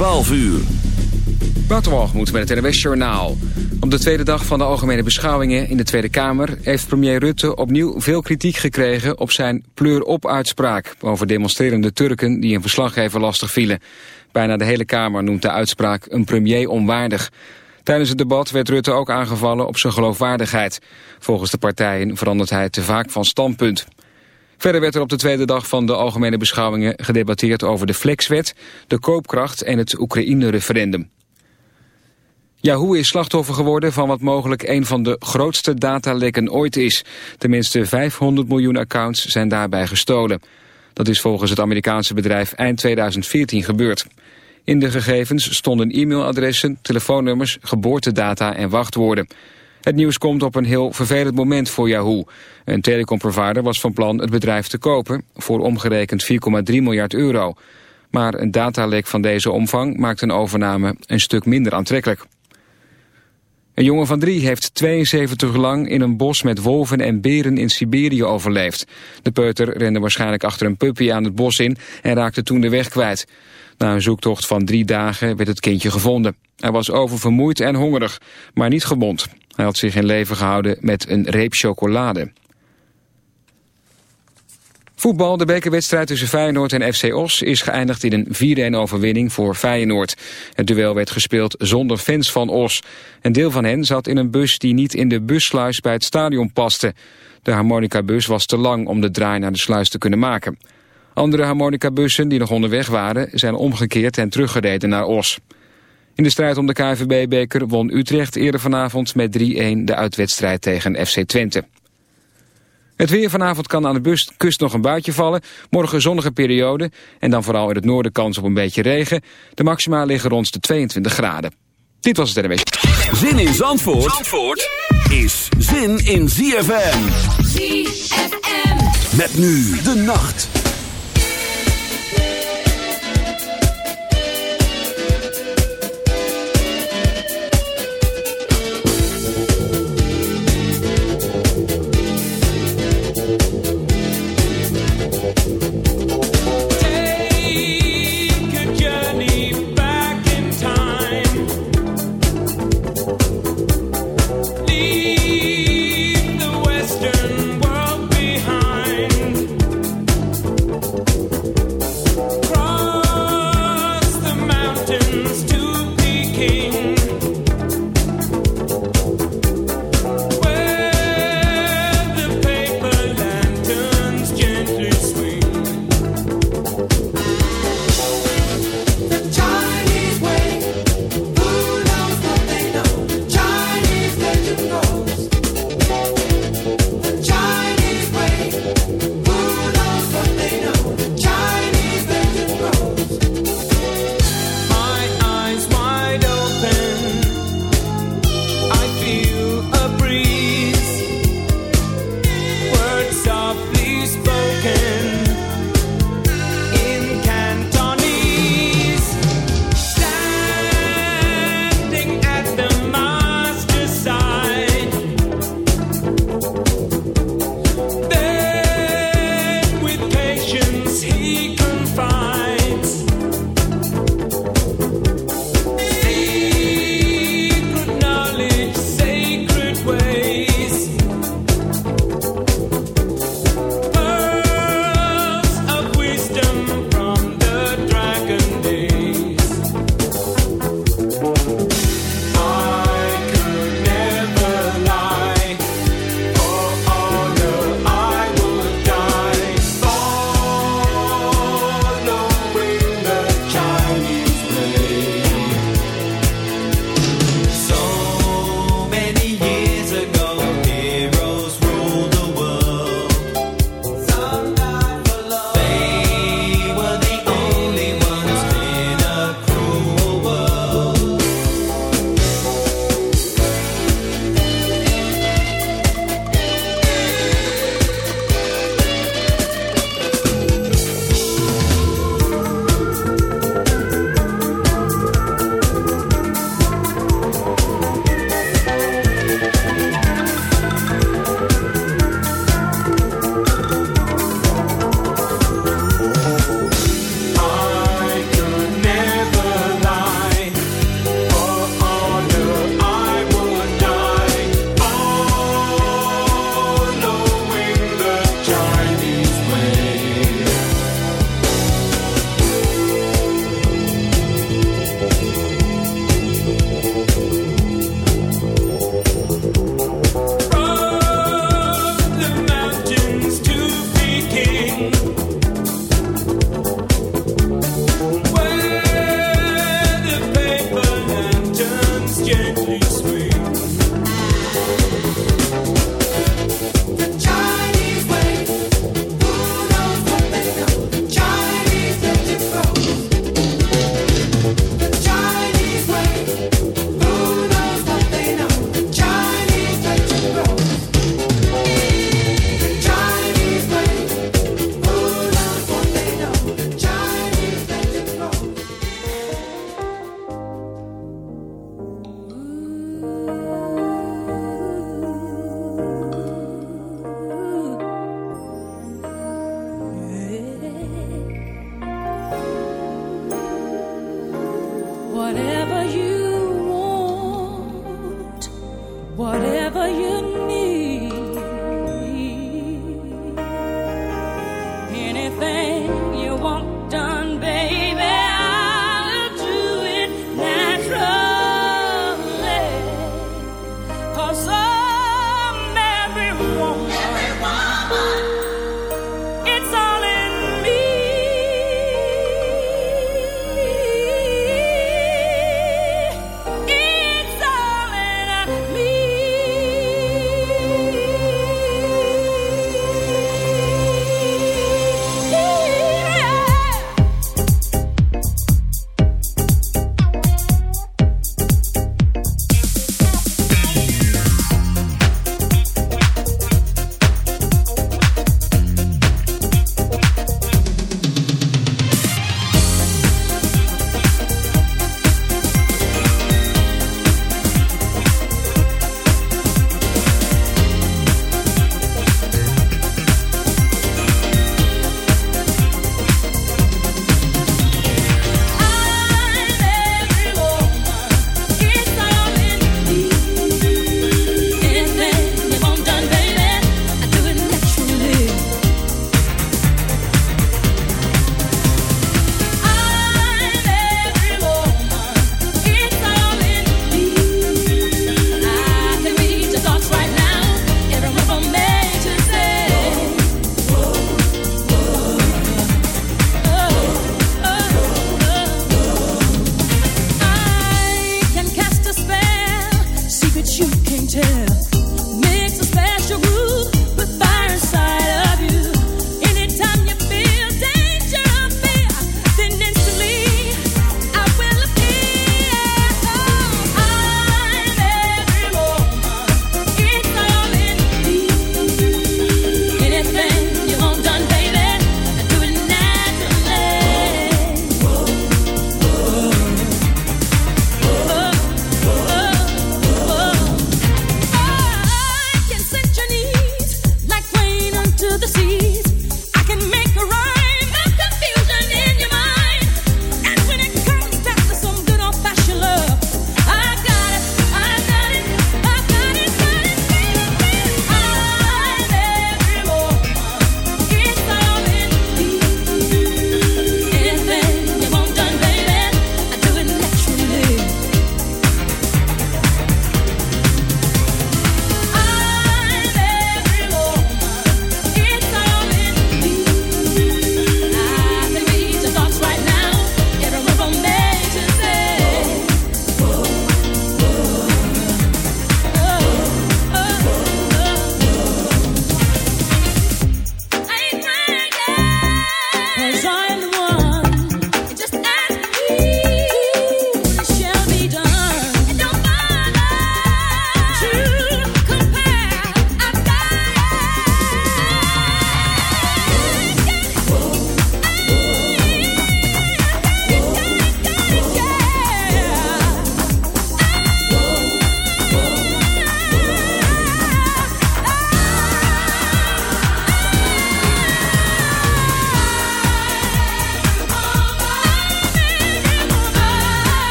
12 uur. moet met het NWS Journaal. Op de tweede dag van de algemene beschouwingen in de Tweede Kamer... heeft premier Rutte opnieuw veel kritiek gekregen op zijn pleur-op-uitspraak... over demonstrerende Turken die een verslaggever lastig vielen. Bijna de hele Kamer noemt de uitspraak een premier onwaardig. Tijdens het debat werd Rutte ook aangevallen op zijn geloofwaardigheid. Volgens de partijen verandert hij te vaak van standpunt. Verder werd er op de tweede dag van de algemene beschouwingen gedebatteerd over de flexwet, de koopkracht en het Oekraïne-referendum. Yahoo is slachtoffer geworden van wat mogelijk een van de grootste datalekken ooit is. Tenminste 500 miljoen accounts zijn daarbij gestolen. Dat is volgens het Amerikaanse bedrijf eind 2014 gebeurd. In de gegevens stonden e-mailadressen, telefoonnummers, geboortedata en wachtwoorden. Het nieuws komt op een heel vervelend moment voor Yahoo. Een telecomprovider was van plan het bedrijf te kopen... voor omgerekend 4,3 miljard euro. Maar een datalek van deze omvang maakt een overname een stuk minder aantrekkelijk. Een jongen van drie heeft 72 lang in een bos met wolven en beren in Siberië overleefd. De peuter rende waarschijnlijk achter een puppy aan het bos in en raakte toen de weg kwijt. Na een zoektocht van drie dagen werd het kindje gevonden. Hij was oververmoeid en hongerig, maar niet gewond. Hij had zich in leven gehouden met een reep chocolade. Voetbal, de bekerwedstrijd tussen Feyenoord en FC Os is geëindigd in een 4-1 overwinning voor Feyenoord. Het duel werd gespeeld zonder fans van Os. Een deel van hen zat in een bus die niet in de bussluis bij het stadion paste. De harmonica-bus was te lang om de draai naar de sluis te kunnen maken. Andere harmonica-bussen die nog onderweg waren zijn omgekeerd en teruggereden naar Os. In de strijd om de KNVB-beker won Utrecht eerder vanavond met 3-1 de uitwedstrijd tegen FC Twente. Het weer vanavond kan aan de kust nog een buitje vallen. Morgen zonnige periode en dan vooral in het noorden kans op een beetje regen. De maxima liggen rond de 22 graden. Dit was het NWS. Zin in Zandvoort, Zandvoort is zin in ZFM. ZFM. Met nu de nacht.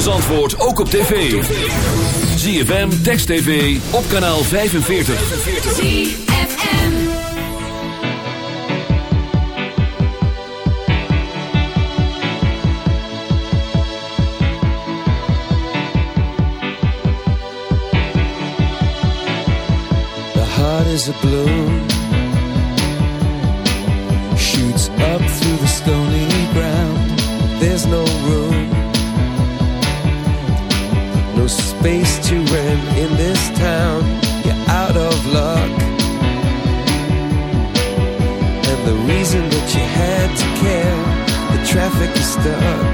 van Zandvoort ook op tv. ZFM, Text TV, op kanaal 45. The heart is a blue. stuck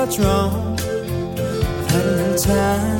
what's wrong. I had a little time.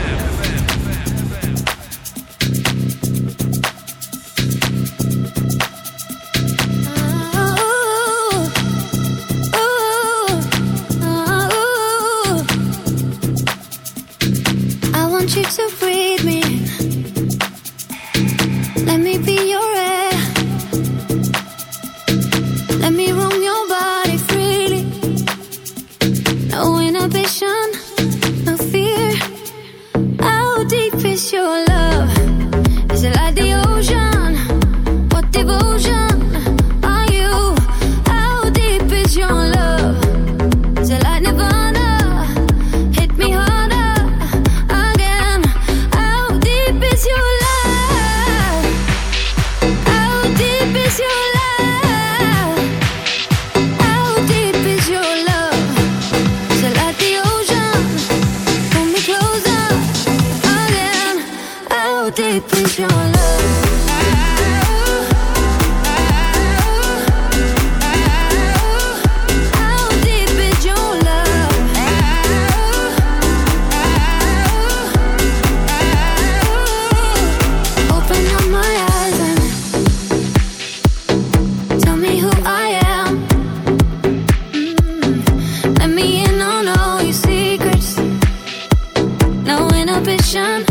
attraction